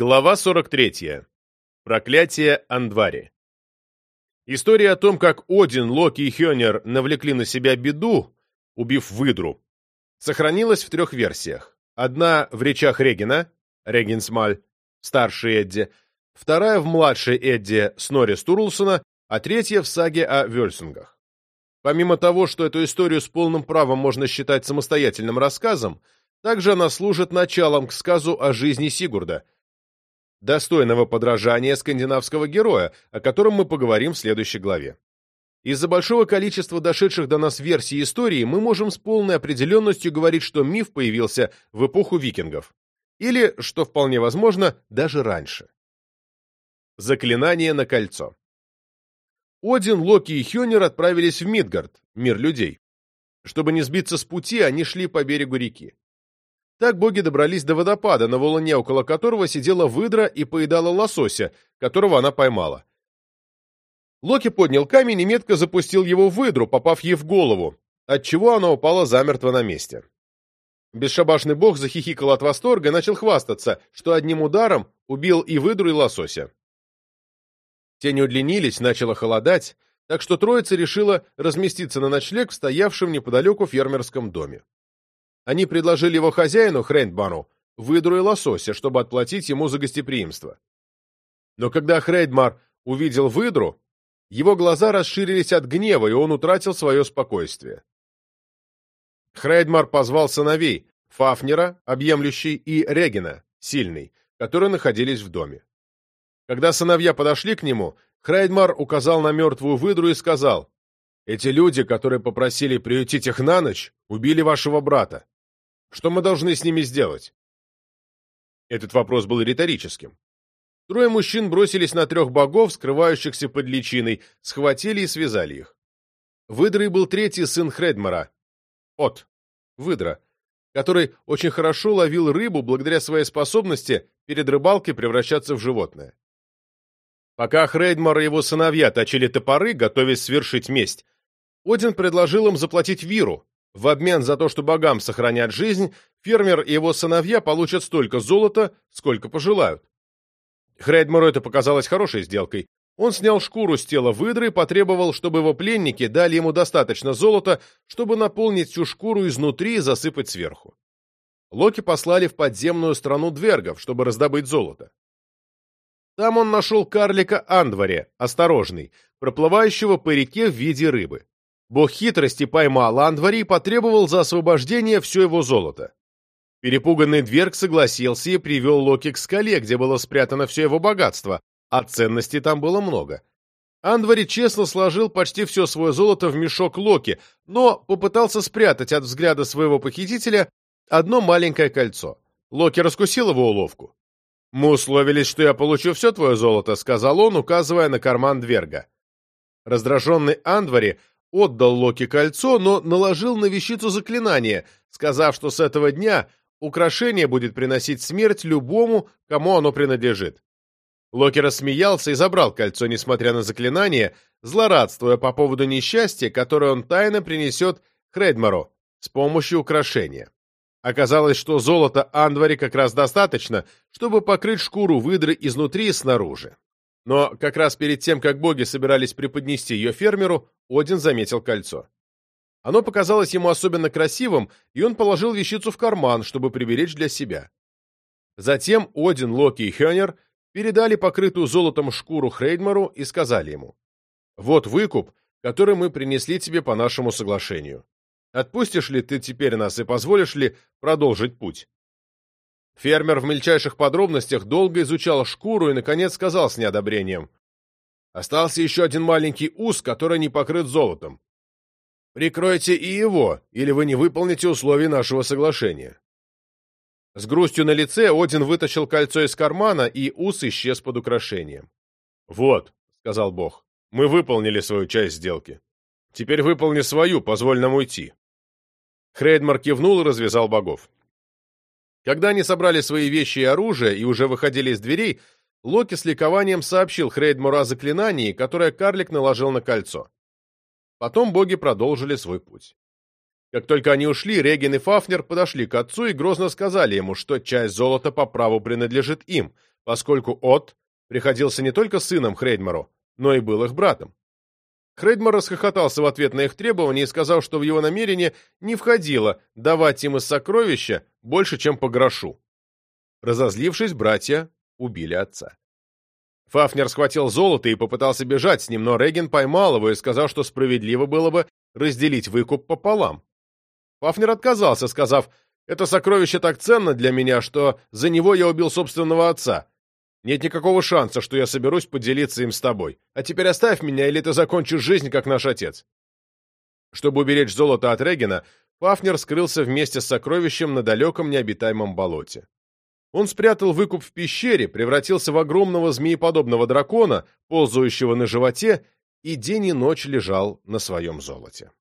Глава 43. Проклятие Андвари. История о том, как Один, Локи и Хёнер навлекли на себя беду, убив выдру, сохранилась в трех версиях. Одна в речах Регина, Регинсмаль, старший Эдди, вторая в младшей Эдди Снори Стурлсона, а третья в саге о Вельсунгах. Помимо того, что эту историю с полным правом можно считать самостоятельным рассказом, также она служит началом к сказу о жизни Сигурда – достойного подражания скандинавского героя, о котором мы поговорим в следующей главе. Из-за большого количества дошедших до нас версий истории мы можем с полной определенностью говорить, что миф появился в эпоху викингов. Или, что вполне возможно, даже раньше. Заклинание на кольцо. Один, Локи и Хёнер отправились в Мидгард, мир людей. Чтобы не сбиться с пути, они шли по берегу реки. Так боги добрались до водопада, на валуне, около которого сидела выдра и поедала лосося, которого она поймала. Локи поднял камень и метко запустил его в выдру, попав ей в голову, отчего она упала замертво на месте. Бесшабашный бог захихикал от восторга и начал хвастаться, что одним ударом убил и выдру, и лосося. Тени удлинились, начало холодать, так что троица решила разместиться на ночлег в стоявшем неподалеку фермерском доме. Они предложили его хозяину, Хрейдмару, выдру и лосося, чтобы отплатить ему за гостеприимство. Но когда Хрейдмар увидел выдру, его глаза расширились от гнева, и он утратил свое спокойствие. Хрейдмар позвал сыновей, Фафнера, объемлющий, и Регина, сильный, которые находились в доме. Когда сыновья подошли к нему, Хрейдмар указал на мертвую выдру и сказал, «Эти люди, которые попросили приютить их на ночь, убили вашего брата. Что мы должны с ними сделать? Этот вопрос был риторическим. Трое мужчин бросились на трех богов, скрывающихся под личиной, схватили и связали их. Выдрой был третий сын Хредмара, От, выдра, который очень хорошо ловил рыбу благодаря своей способности перед рыбалкой превращаться в животное. Пока Хрейдмар и его сыновья точили топоры, готовясь свершить месть, Один предложил им заплатить Виру, в обмен за то, что богам сохранят жизнь, фермер и его сыновья получат столько золота, сколько пожелают. Хрейдмару это показалось хорошей сделкой. Он снял шкуру с тела выдры и потребовал, чтобы его пленники дали ему достаточно золота, чтобы наполнить всю шкуру изнутри и засыпать сверху. Локи послали в подземную страну двергов, чтобы раздобыть золото. Там он нашел карлика Андваре, осторожный, проплывающего по реке в виде рыбы. Бог хитрости поймал Андвари и потребовал за освобождение все его золото. Перепуганный Дверг согласился и привел Локи к скале, где было спрятано все его богатство, а ценностей там было много. Андвари честно сложил почти все свое золото в мешок Локи, но попытался спрятать от взгляда своего похитителя одно маленькое кольцо. Локи раскусил его уловку. «Мы условились, что я получу все твое золото», — сказал он, указывая на карман Дверга. Раздраженный Андвари отдал Локи кольцо, но наложил на вещицу заклинание, сказав, что с этого дня украшение будет приносить смерть любому, кому оно принадлежит. Локи рассмеялся и забрал кольцо, несмотря на заклинание, злорадствуя по поводу несчастья, которое он тайно принесет Хредмару с помощью украшения. Оказалось, что золота Андвари как раз достаточно, чтобы покрыть шкуру выдры изнутри и снаружи. Но как раз перед тем, как боги собирались преподнести ее фермеру, Один заметил кольцо. Оно показалось ему особенно красивым, и он положил вещицу в карман, чтобы приберечь для себя. Затем Один, Локи и Хёнер передали покрытую золотом шкуру Хрейдмару и сказали ему, «Вот выкуп, который мы принесли тебе по нашему соглашению. Отпустишь ли ты теперь нас и позволишь ли продолжить путь?» Фермер в мельчайших подробностях долго изучал шкуру и, наконец, сказал с неодобрением. Остался еще один маленький ус, который не покрыт золотом. Прикройте и его, или вы не выполните условий нашего соглашения. С грустью на лице Один вытащил кольцо из кармана, и ус исчез под украшением. «Вот», — сказал Бог, — «мы выполнили свою часть сделки. Теперь выполни свою, позволь нам уйти». Хрейдмар кивнул и развязал богов. Когда они собрали свои вещи и оружие и уже выходили из дверей, Локи с ликованием сообщил Хрейдмуру о заклинании, которое карлик наложил на кольцо. Потом боги продолжили свой путь. Как только они ушли, Реген и Фафнер подошли к отцу и грозно сказали ему, что часть золота по праву принадлежит им, поскольку От приходился не только сыном Хрейдмару, но и был их братом. Хрейдмар расхохотался в ответ на их требования и сказал, что в его намерение не входило давать им из сокровища больше, чем по грошу. Разозлившись, братья убили отца. Фафнер схватил золото и попытался бежать с ним, но Реген поймал его и сказал, что справедливо было бы разделить выкуп пополам. Фафнер отказался, сказав, «Это сокровище так ценно для меня, что за него я убил собственного отца. Нет никакого шанса, что я соберусь поделиться им с тобой. А теперь оставь меня, или ты закончишь жизнь, как наш отец». Чтобы уберечь золото от Регена, Фафнер скрылся вместе с сокровищем на далеком необитаемом болоте. Он спрятал выкуп в пещере, превратился в огромного змееподобного дракона, ползающего на животе, и день и ночь лежал на своем золоте.